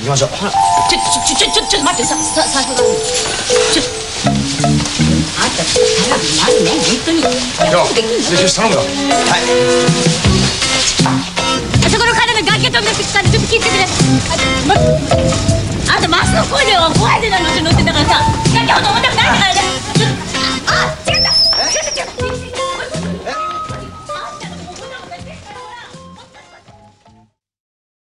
行きましょう。ちょちょちょちょちょ待ってささ財布がちょあんた力になるね本当にやよできるの？よ頼むよはいあそこの彼の崖飛んできたらちょっと聞いてくれ。あまあんたマスの声では怖いでなの